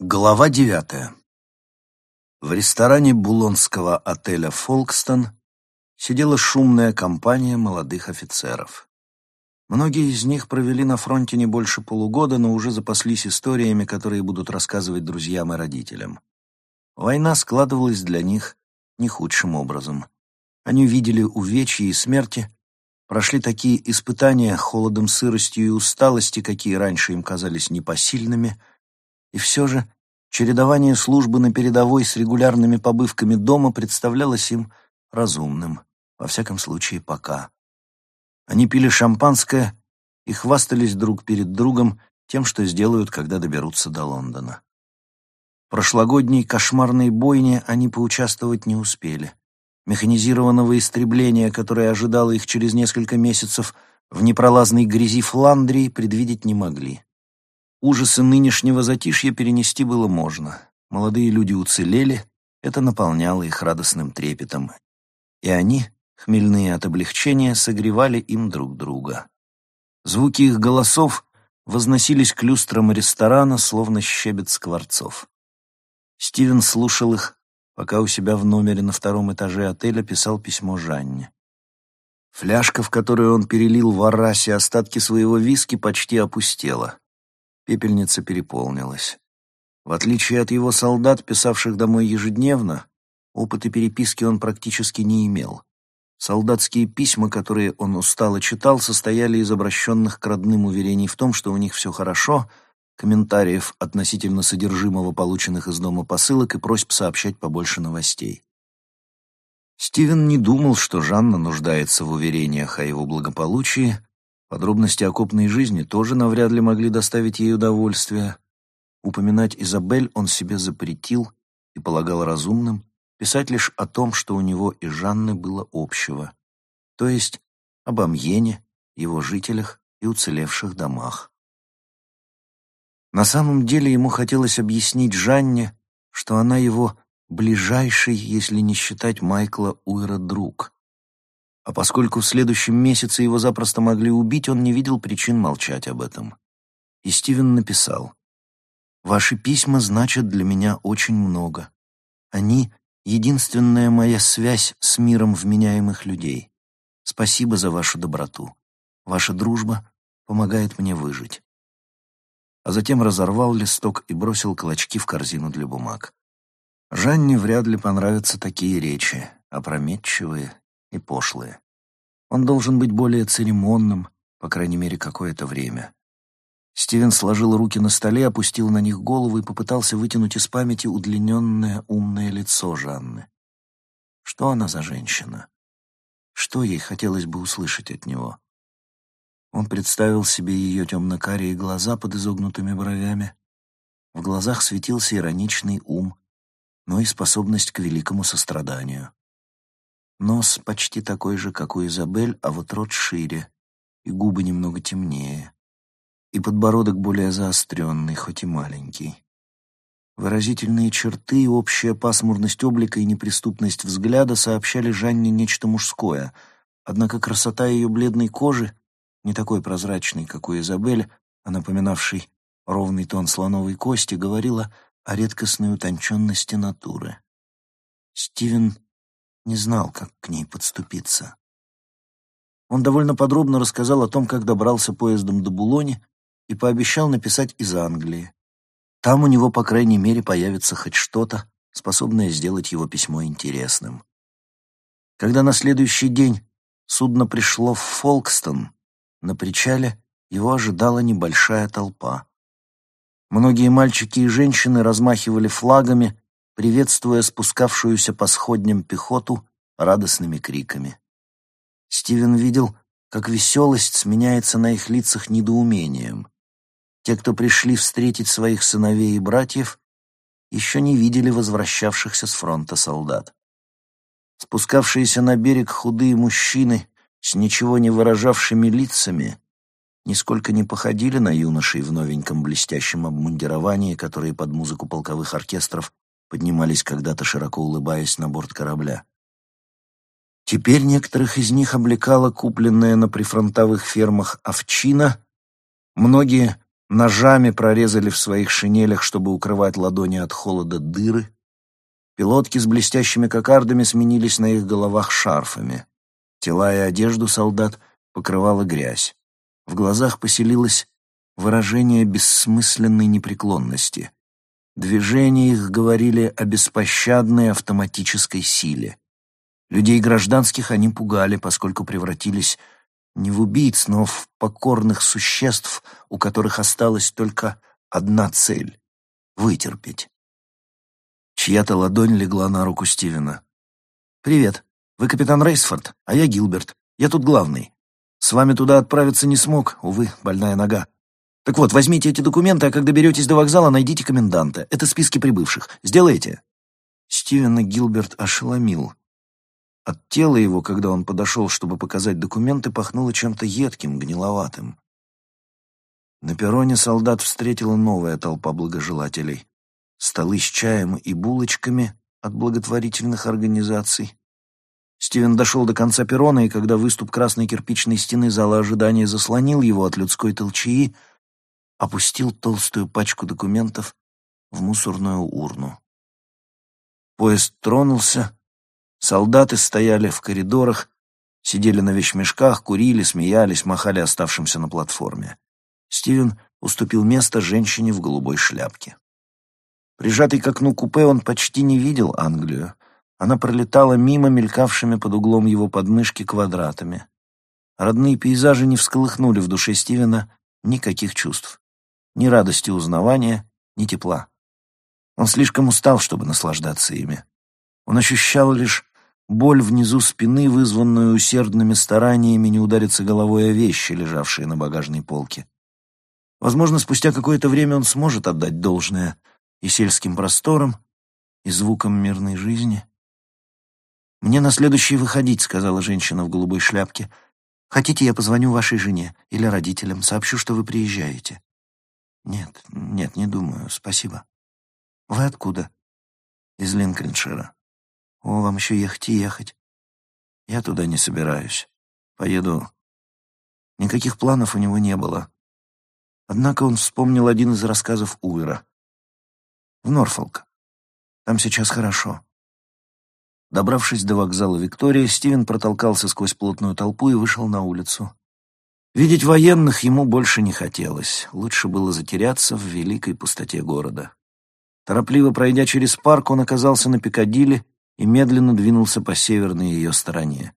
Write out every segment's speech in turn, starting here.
Глава девятая. В ресторане булонского отеля «Фолкстон» сидела шумная компания молодых офицеров. Многие из них провели на фронте не больше полугода, но уже запаслись историями, которые будут рассказывать друзьям и родителям. Война складывалась для них не худшим образом. Они видели увечья и смерти, прошли такие испытания холодом, сыростью и усталости, какие раньше им казались непосильными — и все же чередование службы на передовой с регулярными побывками дома представлялось им разумным, во всяком случае пока. Они пили шампанское и хвастались друг перед другом тем, что сделают, когда доберутся до Лондона. В прошлогодней кошмарной бойне они поучаствовать не успели. Механизированного истребления, которое ожидало их через несколько месяцев в непролазной грязи Фландрии, предвидеть не могли. Ужасы нынешнего затишья перенести было можно. Молодые люди уцелели, это наполняло их радостным трепетом. И они, хмельные от облегчения, согревали им друг друга. Звуки их голосов возносились к люстрам ресторана, словно щебет скворцов. Стивен слушал их, пока у себя в номере на втором этаже отеля писал письмо Жанне. Фляжка, в которую он перелил в Арасе остатки своего виски, почти опустела. Пепельница переполнилась. В отличие от его солдат, писавших домой ежедневно, опыта переписки он практически не имел. Солдатские письма, которые он устало читал, состояли из обращенных к родным уверений в том, что у них все хорошо, комментариев относительно содержимого полученных из дома посылок и просьб сообщать побольше новостей. Стивен не думал, что Жанна нуждается в уверениях о его благополучии, Подробности окопной жизни тоже навряд ли могли доставить ей удовольствие. Упоминать Изабель он себе запретил и полагал разумным писать лишь о том, что у него и Жанны было общего, то есть об Амьене, его жителях и уцелевших домах. На самом деле ему хотелось объяснить Жанне, что она его ближайший, если не считать Майкла Уэра, друг, а поскольку в следующем месяце его запросто могли убить, он не видел причин молчать об этом. И Стивен написал, «Ваши письма значат для меня очень много. Они — единственная моя связь с миром вменяемых людей. Спасибо за вашу доброту. Ваша дружба помогает мне выжить». А затем разорвал листок и бросил клочки в корзину для бумаг. Жанне вряд ли понравятся такие речи, опрометчивые и пошлые. Он должен быть более церемонным, по крайней мере, какое-то время. Стивен сложил руки на столе, опустил на них голову и попытался вытянуть из памяти удлиненное умное лицо Жанны. Что она за женщина? Что ей хотелось бы услышать от него? Он представил себе ее темно-карие глаза под изогнутыми бровями. В глазах светился ироничный ум, но и способность к великому состраданию. Нос почти такой же, как у Изабель, а вот рот шире, и губы немного темнее, и подбородок более заостренный, хоть и маленький. Выразительные черты, общая пасмурность облика и неприступность взгляда сообщали Жанне нечто мужское, однако красота ее бледной кожи, не такой прозрачной, как у Изабель, а напоминавшей ровный тон слоновой кости, говорила о редкостной утонченности натуры. Стивен не знал, как к ней подступиться. Он довольно подробно рассказал о том, как добрался поездом до Булони и пообещал написать из Англии. Там у него, по крайней мере, появится хоть что-то, способное сделать его письмо интересным. Когда на следующий день судно пришло в Фолкстон, на причале его ожидала небольшая толпа. Многие мальчики и женщины размахивали флагами приветствуя спускавшуюся по сходням пехоту радостными криками. Стивен видел, как веселость сменяется на их лицах недоумением. Те, кто пришли встретить своих сыновей и братьев, еще не видели возвращавшихся с фронта солдат. Спускавшиеся на берег худые мужчины с ничего не выражавшими лицами нисколько не походили на юношей в новеньком блестящем обмундировании, которые под музыку полковых оркестров поднимались когда-то, широко улыбаясь, на борт корабля. Теперь некоторых из них облекала купленная на прифронтовых фермах овчина, многие ножами прорезали в своих шинелях, чтобы укрывать ладони от холода дыры. Пилотки с блестящими кокардами сменились на их головах шарфами. Тела и одежду солдат покрывала грязь. В глазах поселилось выражение бессмысленной непреклонности. Движения их говорили о беспощадной автоматической силе. Людей гражданских они пугали, поскольку превратились не в убийц, но в покорных существ, у которых осталась только одна цель — вытерпеть. Чья-то ладонь легла на руку Стивена. «Привет. Вы капитан Рейсфорд, а я Гилберт. Я тут главный. С вами туда отправиться не смог, увы, больная нога. Так вот, возьмите эти документы, а когда доберетесь до вокзала, найдите коменданта. Это списки прибывших. Сделаете?» Стивена Гилберт ошеломил. От тела его, когда он подошел, чтобы показать документы, пахнуло чем-то едким, гниловатым. На перроне солдат встретила новая толпа благожелателей. Столы с чаем и булочками от благотворительных организаций. Стивен дошел до конца перрона, и когда выступ красной кирпичной стены зала ожидания заслонил его от людской толчии, опустил толстую пачку документов в мусорную урну. Поезд тронулся, солдаты стояли в коридорах, сидели на вещмешках, курили, смеялись, махали оставшимся на платформе. Стивен уступил место женщине в голубой шляпке. Прижатый к окну купе, он почти не видел Англию. Она пролетала мимо мелькавшими под углом его подмышки квадратами. Родные пейзажи не всколыхнули в душе Стивена никаких чувств ни радости узнавания, ни тепла. Он слишком устал, чтобы наслаждаться ими. Он ощущал лишь боль внизу спины, вызванную усердными стараниями не удариться головой о вещи, лежавшие на багажной полке. Возможно, спустя какое-то время он сможет отдать должное и сельским просторам, и звукам мирной жизни. «Мне на следующий выходить», — сказала женщина в голубой шляпке. «Хотите, я позвоню вашей жене или родителям, сообщу, что вы приезжаете?» «Нет, нет, не думаю, спасибо». «Вы откуда?» «Из Линкольншира». «О, вам еще ехать и ехать». «Я туда не собираюсь. Поеду». Никаких планов у него не было. Однако он вспомнил один из рассказов Уэра. «В Норфолк. Там сейчас хорошо». Добравшись до вокзала Виктория, Стивен протолкался сквозь плотную толпу и вышел на улицу. Видеть военных ему больше не хотелось. Лучше было затеряться в великой пустоте города. Торопливо пройдя через парк, он оказался на Пикадилли и медленно двинулся по северной ее стороне.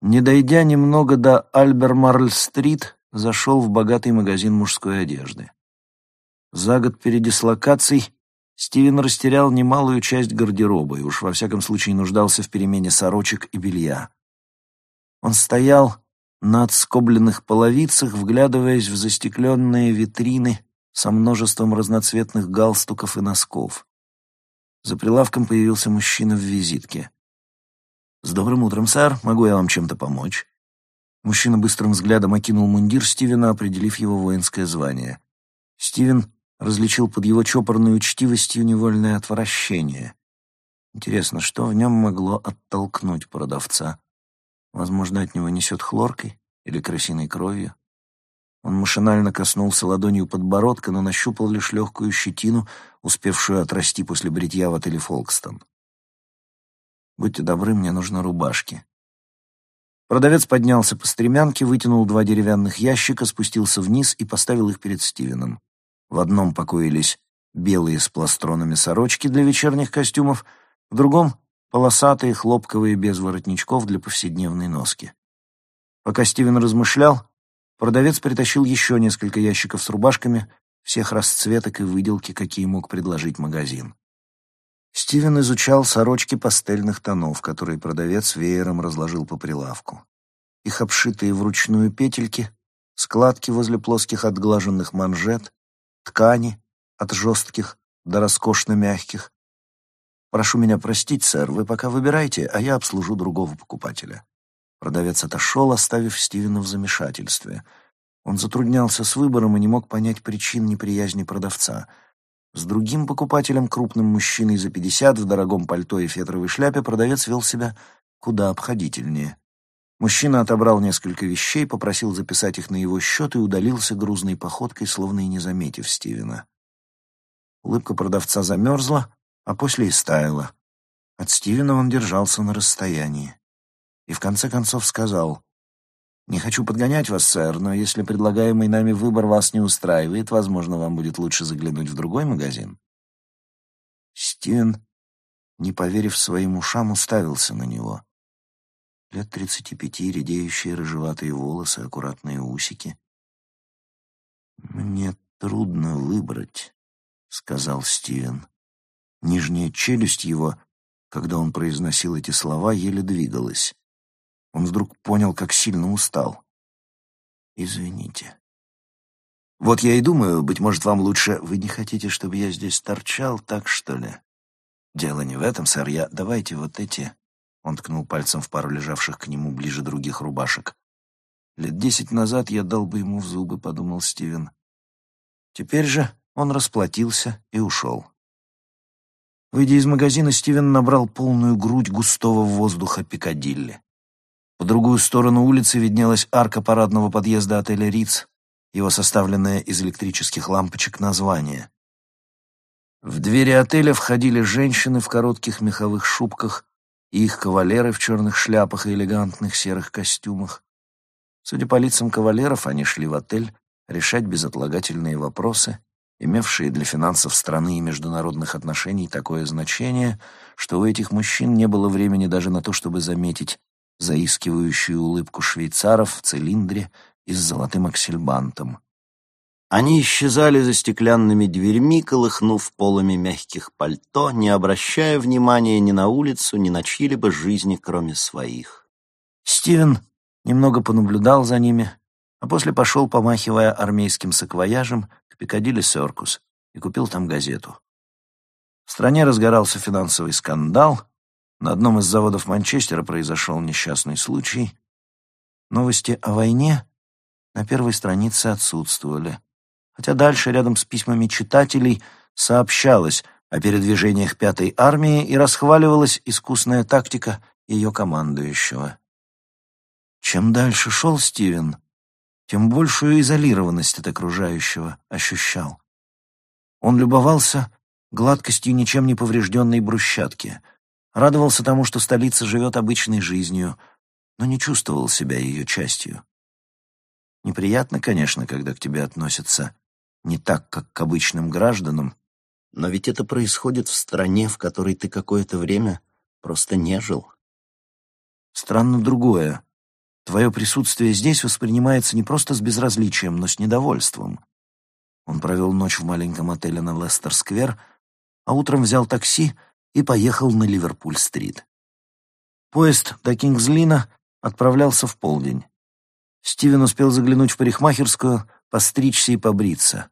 Не дойдя немного до Альбермарль-стрит, зашел в богатый магазин мужской одежды. За год передислокаций Стивен растерял немалую часть гардероба и уж во всяком случае нуждался в перемене сорочек и белья. Он стоял, на отскобленных половицах, вглядываясь в застекленные витрины со множеством разноцветных галстуков и носков. За прилавком появился мужчина в визитке. «С добрым утром, сэр. Могу я вам чем-то помочь?» Мужчина быстрым взглядом окинул мундир Стивена, определив его воинское звание. Стивен различил под его чопорной учтивостью невольное отвращение. Интересно, что в нем могло оттолкнуть продавца? Возможно, от него несет хлоркой или крысиной кровью. Он машинально коснулся ладонью подбородка, но нащупал лишь легкую щетину, успевшую отрасти после бритья в отеле «Фолкстон». «Будьте добры, мне нужны рубашки». Продавец поднялся по стремянке, вытянул два деревянных ящика, спустился вниз и поставил их перед Стивеном. В одном покоились белые с пластронами сорочки для вечерних костюмов, в другом полосатые, хлопковые, без воротничков для повседневной носки. Пока Стивен размышлял, продавец притащил еще несколько ящиков с рубашками всех расцветок и выделки, какие мог предложить магазин. Стивен изучал сорочки пастельных тонов, которые продавец веером разложил по прилавку. Их обшитые вручную петельки, складки возле плоских отглаженных манжет, ткани от жестких до роскошно мягких, «Прошу меня простить, сэр, вы пока выбирайте, а я обслужу другого покупателя». Продавец отошел, оставив Стивена в замешательстве. Он затруднялся с выбором и не мог понять причин неприязни продавца. С другим покупателем, крупным мужчиной за пятьдесят, в дорогом пальто и фетровой шляпе, продавец вел себя куда обходительнее. Мужчина отобрал несколько вещей, попросил записать их на его счет и удалился грузной походкой, словно и не заметив Стивена. Улыбка продавца замерзла, а после и стаяла. От Стивена он держался на расстоянии. И в конце концов сказал, «Не хочу подгонять вас, сэр, но если предлагаемый нами выбор вас не устраивает, возможно, вам будет лучше заглянуть в другой магазин». Стивен, не поверив своим ушам, уставился на него. Лет тридцати пяти, редеющие рыжеватые волосы, аккуратные усики. «Мне трудно выбрать», — сказал Стивен. Нижняя челюсть его, когда он произносил эти слова, еле двигалась. Он вдруг понял, как сильно устал. «Извините». «Вот я и думаю, быть может, вам лучше... Вы не хотите, чтобы я здесь торчал, так что ли?» «Дело не в этом, сэр. Я... Давайте вот эти...» Он ткнул пальцем в пару лежавших к нему ближе других рубашек. «Лет десять назад я дал бы ему в зубы», — подумал Стивен. Теперь же он расплатился и ушел. Выйдя из магазина, Стивен набрал полную грудь густого воздуха Пикадилли. По другую сторону улицы виднелась арка парадного подъезда отеля «Риц», его составленное из электрических лампочек название. В двери отеля входили женщины в коротких меховых шубках и их кавалеры в черных шляпах и элегантных серых костюмах. Судя по лицам кавалеров, они шли в отель решать безотлагательные вопросы имевшие для финансов страны и международных отношений такое значение, что у этих мужчин не было времени даже на то, чтобы заметить заискивающую улыбку швейцаров в цилиндре и с золотым аксельбантом. Они исчезали за стеклянными дверьми, колыхнув полами мягких пальто, не обращая внимания ни на улицу, ни на чьи-либо жизни, кроме своих. Стивен немного понаблюдал за ними, а после пошел, помахивая армейским саквояжем, Пикадилли Серкус и купил там газету. В стране разгорался финансовый скандал, на одном из заводов Манчестера произошел несчастный случай. Новости о войне на первой странице отсутствовали, хотя дальше, рядом с письмами читателей, сообщалось о передвижениях Пятой армии и расхваливалась искусная тактика ее командующего. Чем дальше шел Стивен, тем большую изолированность от окружающего ощущал. Он любовался гладкостью ничем не поврежденной брусчатки, радовался тому, что столица живет обычной жизнью, но не чувствовал себя ее частью. Неприятно, конечно, когда к тебе относятся не так, как к обычным гражданам, но ведь это происходит в стране, в которой ты какое-то время просто не жил. Странно другое. Твое присутствие здесь воспринимается не просто с безразличием, но с недовольством. Он провел ночь в маленьком отеле на Лестер-сквер, а утром взял такси и поехал на Ливерпуль-стрит. Поезд до Кингзлина отправлялся в полдень. Стивен успел заглянуть в парикмахерскую, постричься и побриться.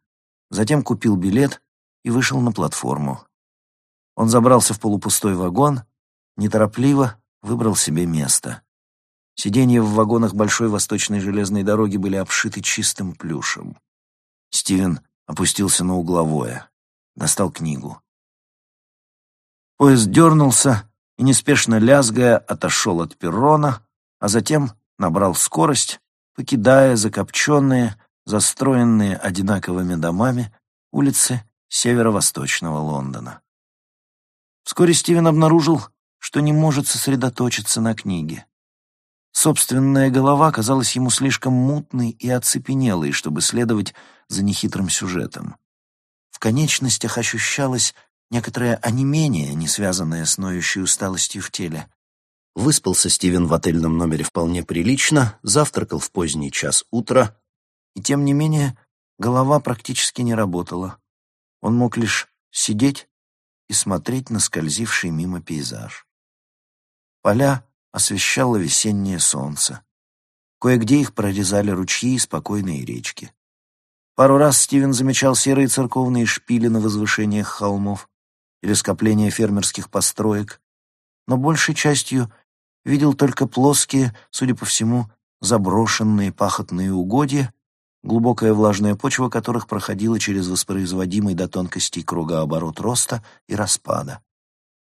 Затем купил билет и вышел на платформу. Он забрался в полупустой вагон, неторопливо выбрал себе место. Сиденья в вагонах большой восточной железной дороги были обшиты чистым плюшем. Стивен опустился на угловое, достал книгу. Поезд дернулся и, неспешно лязгая, отошел от перрона, а затем набрал скорость, покидая закопченные, застроенные одинаковыми домами улицы северо-восточного Лондона. Вскоре Стивен обнаружил, что не может сосредоточиться на книге. Собственная голова казалась ему слишком мутной и оцепенелой, чтобы следовать за нехитрым сюжетом. В конечностях ощущалось некоторое онемение, не связанное с ноющей усталостью в теле. Выспался Стивен в отельном номере вполне прилично, завтракал в поздний час утра, и тем не менее голова практически не работала. Он мог лишь сидеть и смотреть на скользивший мимо пейзаж. Поля освещало весеннее солнце. Кое-где их прорезали ручьи и спокойные речки. Пару раз Стивен замечал серые церковные шпили на возвышениях холмов или скопления фермерских построек, но большей частью видел только плоские, судя по всему, заброшенные пахотные угодья, глубокая влажная почва которых проходила через воспроизводимый до тонкостей кругооборот роста и распада.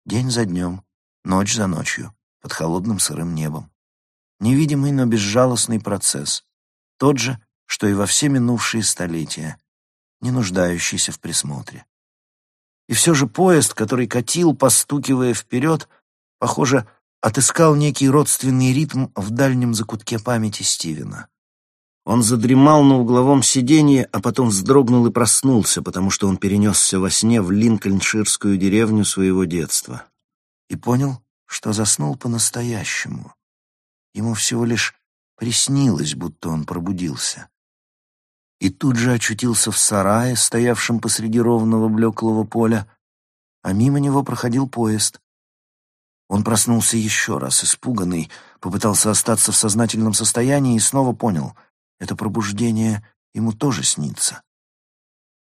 День за днем, ночь за ночью под холодным сырым небом. Невидимый, но безжалостный процесс. Тот же, что и во все минувшие столетия, не нуждающийся в присмотре. И все же поезд, который катил, постукивая вперед, похоже, отыскал некий родственный ритм в дальнем закутке памяти Стивена. Он задремал на угловом сиденье, а потом вздрогнул и проснулся, потому что он перенесся во сне в линкольнширскую деревню своего детства. И понял, что заснул по-настоящему. Ему всего лишь приснилось, будто он пробудился. И тут же очутился в сарае, стоявшем посреди ровного блеклого поля, а мимо него проходил поезд. Он проснулся еще раз, испуганный, попытался остаться в сознательном состоянии и снова понял — это пробуждение ему тоже снится.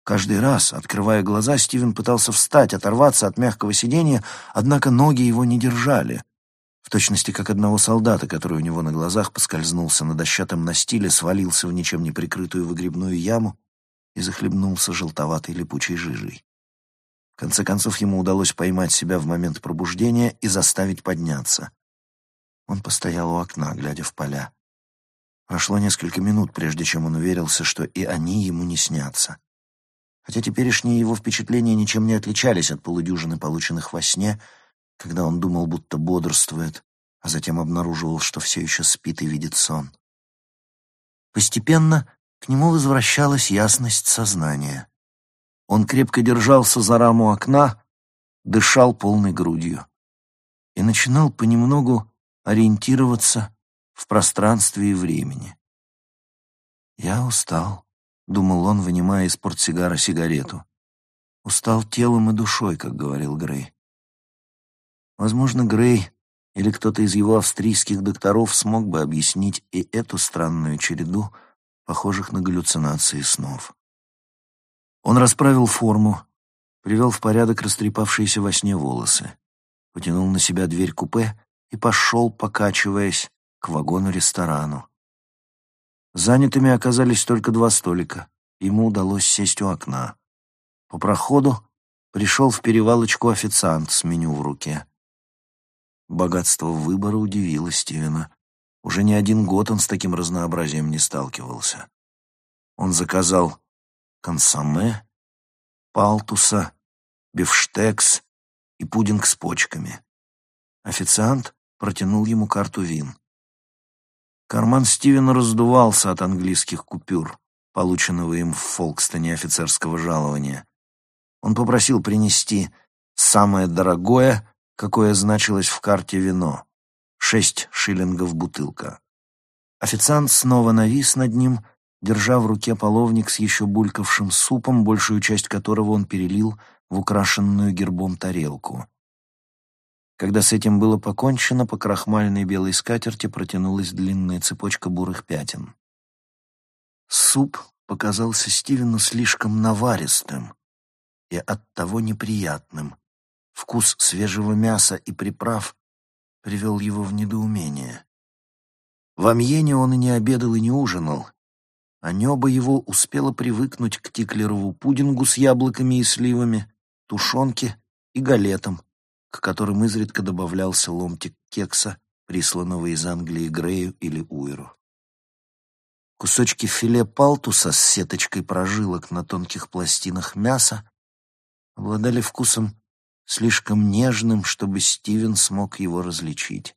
Каждый раз, открывая глаза, Стивен пытался встать, оторваться от мягкого сиденья, однако ноги его не держали. В точности как одного солдата, который у него на глазах поскользнулся на дощатом настиле, свалился в ничем не прикрытую выгребную яму и захлебнулся желтоватой липучей жижей. В конце концов, ему удалось поймать себя в момент пробуждения и заставить подняться. Он постоял у окна, глядя в поля. Прошло несколько минут, прежде чем он уверился, что и они ему не снятся. Хотя теперешние его впечатления ничем не отличались от полудюжины, полученных во сне, когда он думал, будто бодрствует, а затем обнаруживал, что все еще спит и видит сон. Постепенно к нему возвращалась ясность сознания. Он крепко держался за раму окна, дышал полной грудью и начинал понемногу ориентироваться в пространстве и времени. «Я устал», — думал он, вынимая из портсигара сигарету. «Устал телом и душой», как говорил Грей. Возможно, Грей или кто-то из его австрийских докторов смог бы объяснить и эту странную череду, похожих на галлюцинации снов. Он расправил форму, привел в порядок растрепавшиеся во сне волосы, потянул на себя дверь купе и пошел, покачиваясь, к вагону-ресторану. Занятыми оказались только два столика. Ему удалось сесть у окна. По проходу пришел в перевалочку официант с меню в руке. Богатство выбора удивило Стивена. Уже не один год он с таким разнообразием не сталкивался. Он заказал консоме, палтуса, бифштекс и пудинг с почками. Официант протянул ему карту вин. Карман Стивена раздувался от английских купюр, полученного им в Фолкстоне офицерского жалования. Он попросил принести самое дорогое, какое значилось в карте вино — шесть шиллингов бутылка. Официант снова навис над ним, держа в руке половник с еще булькавшим супом, большую часть которого он перелил в украшенную гербом тарелку. Когда с этим было покончено, по крахмальной белой скатерти протянулась длинная цепочка бурых пятен. Суп показался Стивену слишком наваристым и оттого неприятным. Вкус свежего мяса и приправ привел его в недоумение. В Амьене он и не обедал, и не ужинал, а небо его успело привыкнуть к тиклерову пудингу с яблоками и сливами, тушенке и галетам, к которым изредка добавлялся ломтик кекса, присланного из Англии Грею или Уиру. Кусочки филе палтуса с сеточкой прожилок на тонких пластинах мяса обладали вкусом слишком нежным, чтобы Стивен смог его различить.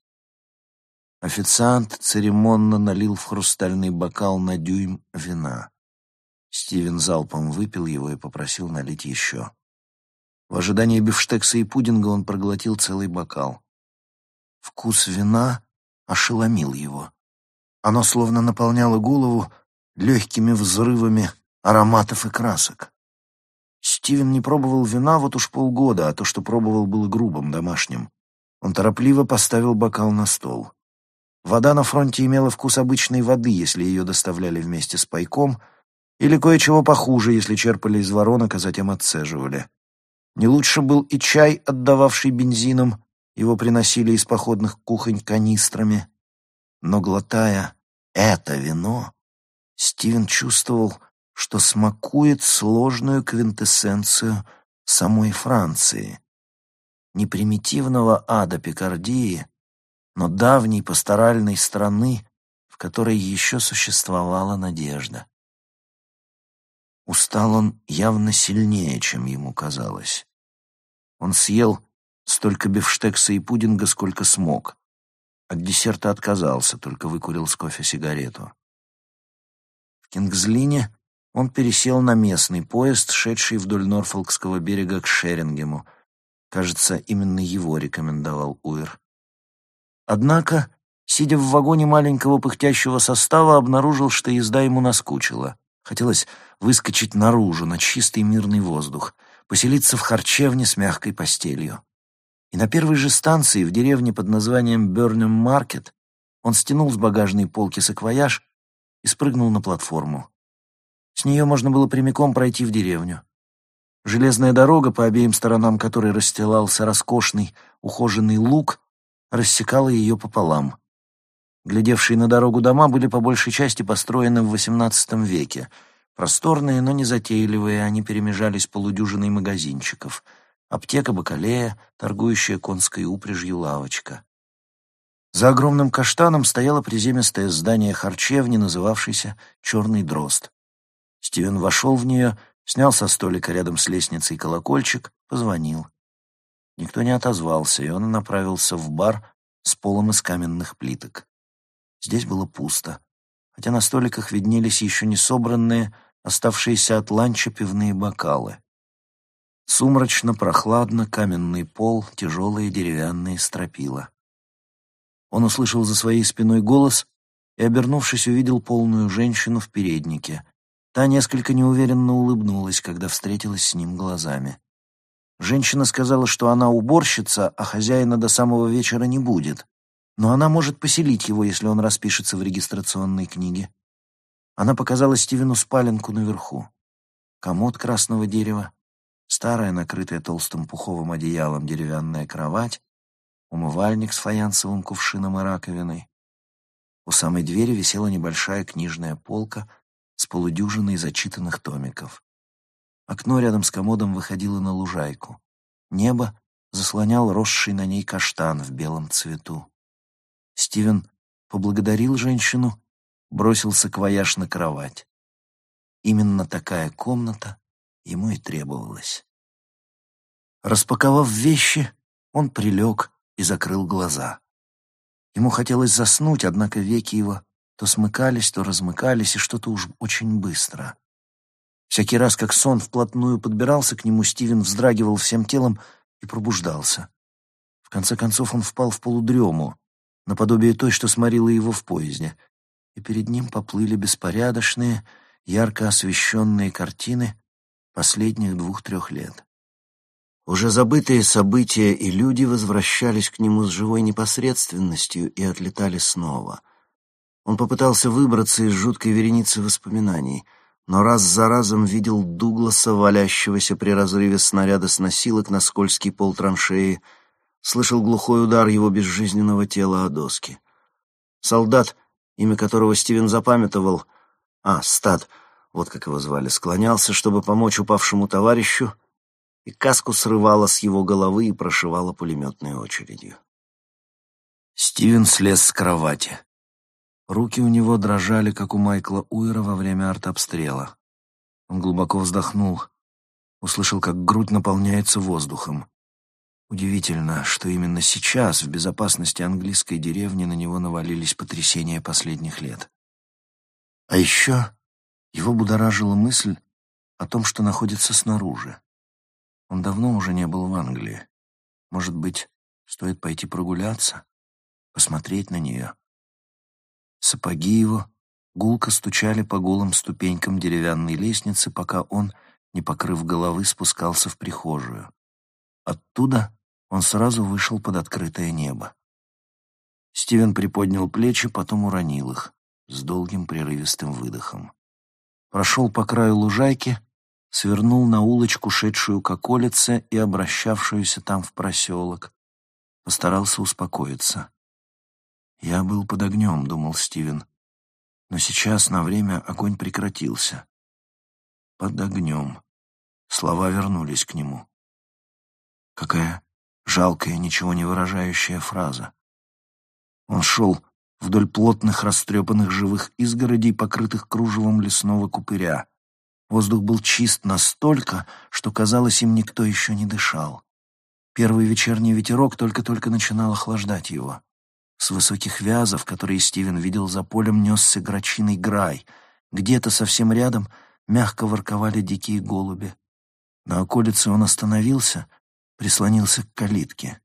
Официант церемонно налил в хрустальный бокал на дюйм вина. Стивен залпом выпил его и попросил налить еще. В ожидании бифштекса и пудинга он проглотил целый бокал. Вкус вина ошеломил его. Оно словно наполняло голову легкими взрывами ароматов и красок. Стивен не пробовал вина вот уж полгода, а то, что пробовал, было грубым, домашним. Он торопливо поставил бокал на стол. Вода на фронте имела вкус обычной воды, если ее доставляли вместе с пайком, или кое-чего похуже, если черпали из воронок, а затем отцеживали. Не лучше был и чай, отдававший бензином, его приносили из походных кухонь канистрами. Но, глотая это вино, Стивен чувствовал, что смакует сложную квинтэссенцию самой Франции. Не примитивного ада Пикардии, но давней пасторальной страны, в которой еще существовала надежда. Устал он явно сильнее, чем ему казалось. Он съел столько бифштекса и пудинга, сколько смог. От десерта отказался, только выкурил с кофе сигарету. В Кингзлине он пересел на местный поезд, шедший вдоль Норфолкского берега к Шерингему. Кажется, именно его рекомендовал Уир. Однако, сидя в вагоне маленького пыхтящего состава, обнаружил, что езда ему наскучила. Хотелось выскочить наружу, на чистый мирный воздух, поселиться в харчевне с мягкой постелью. И на первой же станции, в деревне под названием Бёрнем Маркет, он стянул с багажной полки саквояж и спрыгнул на платформу. С нее можно было прямиком пройти в деревню. Железная дорога, по обеим сторонам которой расстилался роскошный, ухоженный луг, рассекала ее пополам. Глядевшие на дорогу дома были по большей части построены в XVIII веке. Просторные, но не затейливые, они перемежались полудюжиной магазинчиков. Аптека Бакалея, торгующая конской упряжью лавочка. За огромным каштаном стояло приземистое здание харчевни, называвшееся «Черный дрозд». Стивен вошел в нее, снял со столика рядом с лестницей колокольчик, позвонил. Никто не отозвался, и он направился в бар с полом из каменных плиток. Здесь было пусто, хотя на столиках виднелись еще не собранные, оставшиеся от ланча пивные бокалы. Сумрачно, прохладно, каменный пол, тяжелые деревянные стропила. Он услышал за своей спиной голос и, обернувшись, увидел полную женщину в переднике. Та несколько неуверенно улыбнулась, когда встретилась с ним глазами. Женщина сказала, что она уборщица, а хозяина до самого вечера не будет но она может поселить его, если он распишется в регистрационной книге. Она показала Стивену спаленку наверху. Комод красного дерева, старая, накрытая толстым пуховым одеялом деревянная кровать, умывальник с фаянсовым кувшином и раковиной. У самой двери висела небольшая книжная полка с полудюжиной зачитанных томиков. Окно рядом с комодом выходило на лужайку. Небо заслонял росший на ней каштан в белом цвету. Стивен поблагодарил женщину, бросился к вояж на кровать. Именно такая комната ему и требовалась. Распаковав вещи, он прилег и закрыл глаза. Ему хотелось заснуть, однако веки его то смыкались, то размыкались, и что-то уж очень быстро. Всякий раз, как сон вплотную подбирался к нему, Стивен вздрагивал всем телом и пробуждался. В конце концов он впал в полудрему, наподобие той, что сморила его в поезде, и перед ним поплыли беспорядочные, ярко освещенные картины последних двух-трех лет. Уже забытые события и люди возвращались к нему с живой непосредственностью и отлетали снова. Он попытался выбраться из жуткой вереницы воспоминаний, но раз за разом видел Дугласа, валящегося при разрыве снаряда с носилок на скользкий пол траншеи, слышал глухой удар его безжизненного тела о доски. Солдат, имя которого Стивен запамятовал, а, Стад, вот как его звали, склонялся, чтобы помочь упавшему товарищу, и каску срывала с его головы и прошивала пулеметной очередью. Стивен слез с кровати. Руки у него дрожали, как у Майкла Уэра во время артобстрела. Он глубоко вздохнул, услышал, как грудь наполняется воздухом. Удивительно, что именно сейчас в безопасности английской деревни на него навалились потрясения последних лет. А еще его будоражила мысль о том, что находится снаружи. Он давно уже не был в Англии. Может быть, стоит пойти прогуляться, посмотреть на нее. Сапоги его гулко стучали по голым ступенькам деревянной лестницы, пока он, не покрыв головы, спускался в прихожую. Оттуда он сразу вышел под открытое небо. Стивен приподнял плечи, потом уронил их с долгим прерывистым выдохом. Прошел по краю лужайки, свернул на улочку, шедшую к околице и обращавшуюся там в проселок. Постарался успокоиться. «Я был под огнем», — думал Стивен. Но сейчас на время огонь прекратился. «Под огнем». Слова вернулись к нему. Какая жалкая, ничего не выражающая фраза. Он шел вдоль плотных растрепанных живых изгородей, покрытых кружевом лесного купыря. Воздух был чист настолько, что, казалось, им никто еще не дышал. Первый вечерний ветерок только-только начинал охлаждать его. С высоких вязов, которые Стивен видел за полем, несся грачиный грай. Где-то совсем рядом мягко ворковали дикие голуби. На околице он остановился, прислонился к калитке.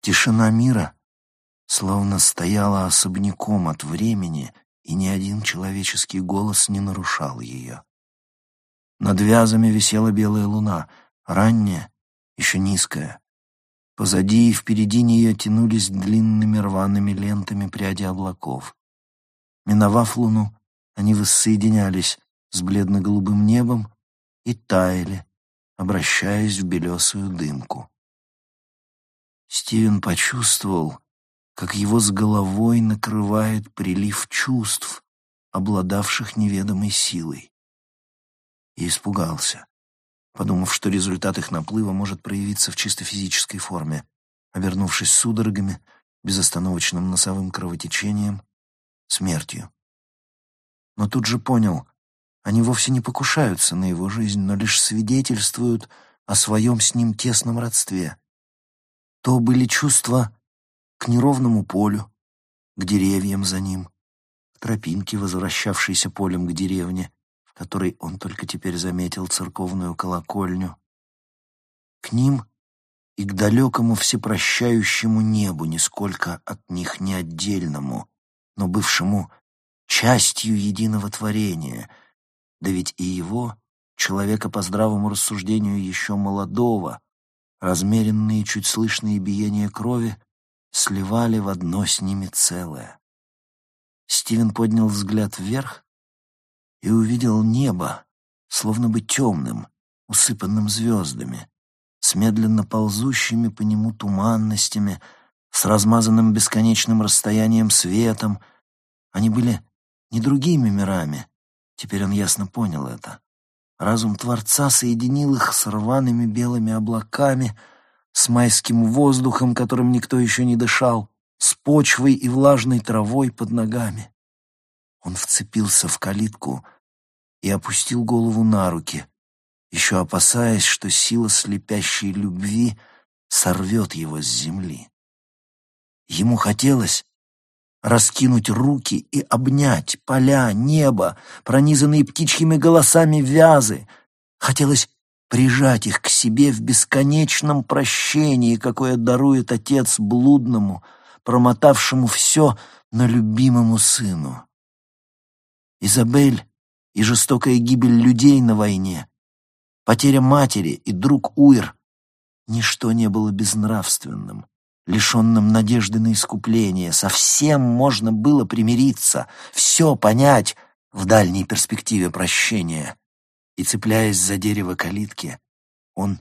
Тишина мира словно стояла особняком от времени, и ни один человеческий голос не нарушал ее. Над вязами висела белая луна, ранняя, еще низкая. Позади и впереди нее тянулись длинными рваными лентами пряди облаков. Миновав луну, они воссоединялись с бледно-голубым небом и таяли, обращаясь в белесую дымку. Стивен почувствовал, как его с головой накрывает прилив чувств, обладавших неведомой силой. И испугался подумав, что результат их наплыва может проявиться в чисто физической форме, обернувшись судорогами, безостановочным носовым кровотечением, смертью. Но тут же понял, они вовсе не покушаются на его жизнь, но лишь свидетельствуют о своем с ним тесном родстве. То были чувства к неровному полю, к деревьям за ним, к тропинке, возвращавшейся полем к деревне, которой он только теперь заметил церковную колокольню. К ним и к далекому всепрощающему небу, нисколько от них не отдельному, но бывшему частью единого творения, да ведь и его, человека по здравому рассуждению еще молодого, размеренные чуть слышные биения крови сливали в одно с ними целое. Стивен поднял взгляд вверх и увидел небо, словно бы темным, усыпанным звездами, с медленно ползущими по нему туманностями, с размазанным бесконечным расстоянием светом. Они были не другими мирами. Теперь он ясно понял это. Разум Творца соединил их с рваными белыми облаками, с майским воздухом, которым никто еще не дышал, с почвой и влажной травой под ногами. Он вцепился в калитку и опустил голову на руки, еще опасаясь, что сила слепящей любви сорвет его с земли. Ему хотелось раскинуть руки и обнять поля, небо, пронизанные птичьими голосами вязы. Хотелось прижать их к себе в бесконечном прощении, какое дарует отец блудному, промотавшему все, на любимому сыну. Изабель и жестокая гибель людей на войне, потеря матери и друг Уир — ничто не было безнравственным, лишенным надежды на искупление. Совсем можно было примириться, все понять в дальней перспективе прощения. И, цепляясь за дерево калитки, он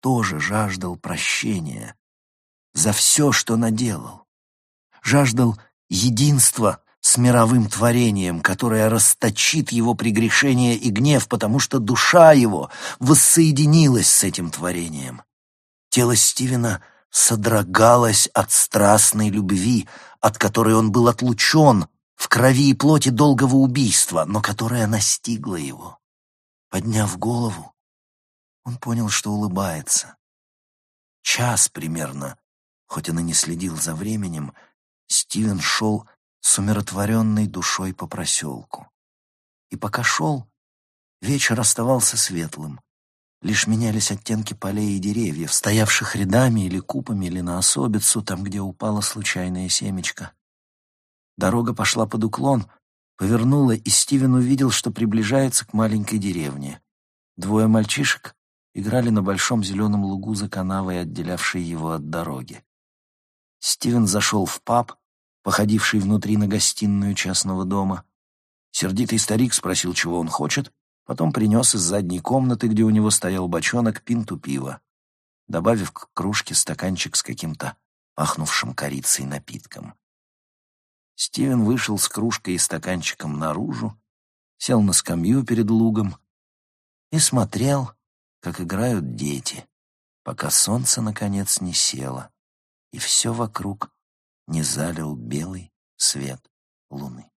тоже жаждал прощения за все, что наделал. Жаждал единства с мировым творением, которое расточит его прегрешение и гнев, потому что душа его воссоединилась с этим творением. Тело Стивена содрогалось от страстной любви, от которой он был отлучен в крови и плоти долгого убийства, но которая настигла его. Подняв голову, он понял, что улыбается. Час примерно, хоть он и не следил за временем, Стивен шел с умиротворенной душой по проселку. И пока шел, вечер оставался светлым. Лишь менялись оттенки полей и деревьев, стоявших рядами или купами, или на особицу, там, где упала случайная семечко. Дорога пошла под уклон, повернула, и Стивен увидел, что приближается к маленькой деревне. Двое мальчишек играли на большом зеленом лугу за канавой, отделявшей его от дороги. Стивен зашел в паб, походивший внутри на гостиную частного дома. Сердитый старик спросил, чего он хочет, потом принес из задней комнаты, где у него стоял бочонок, пинту пива, добавив к кружке стаканчик с каким-то пахнувшим корицей напитком. Стивен вышел с кружкой и стаканчиком наружу, сел на скамью перед лугом и смотрел, как играют дети, пока солнце, наконец, не село, и все вокруг не залил белый свет луны.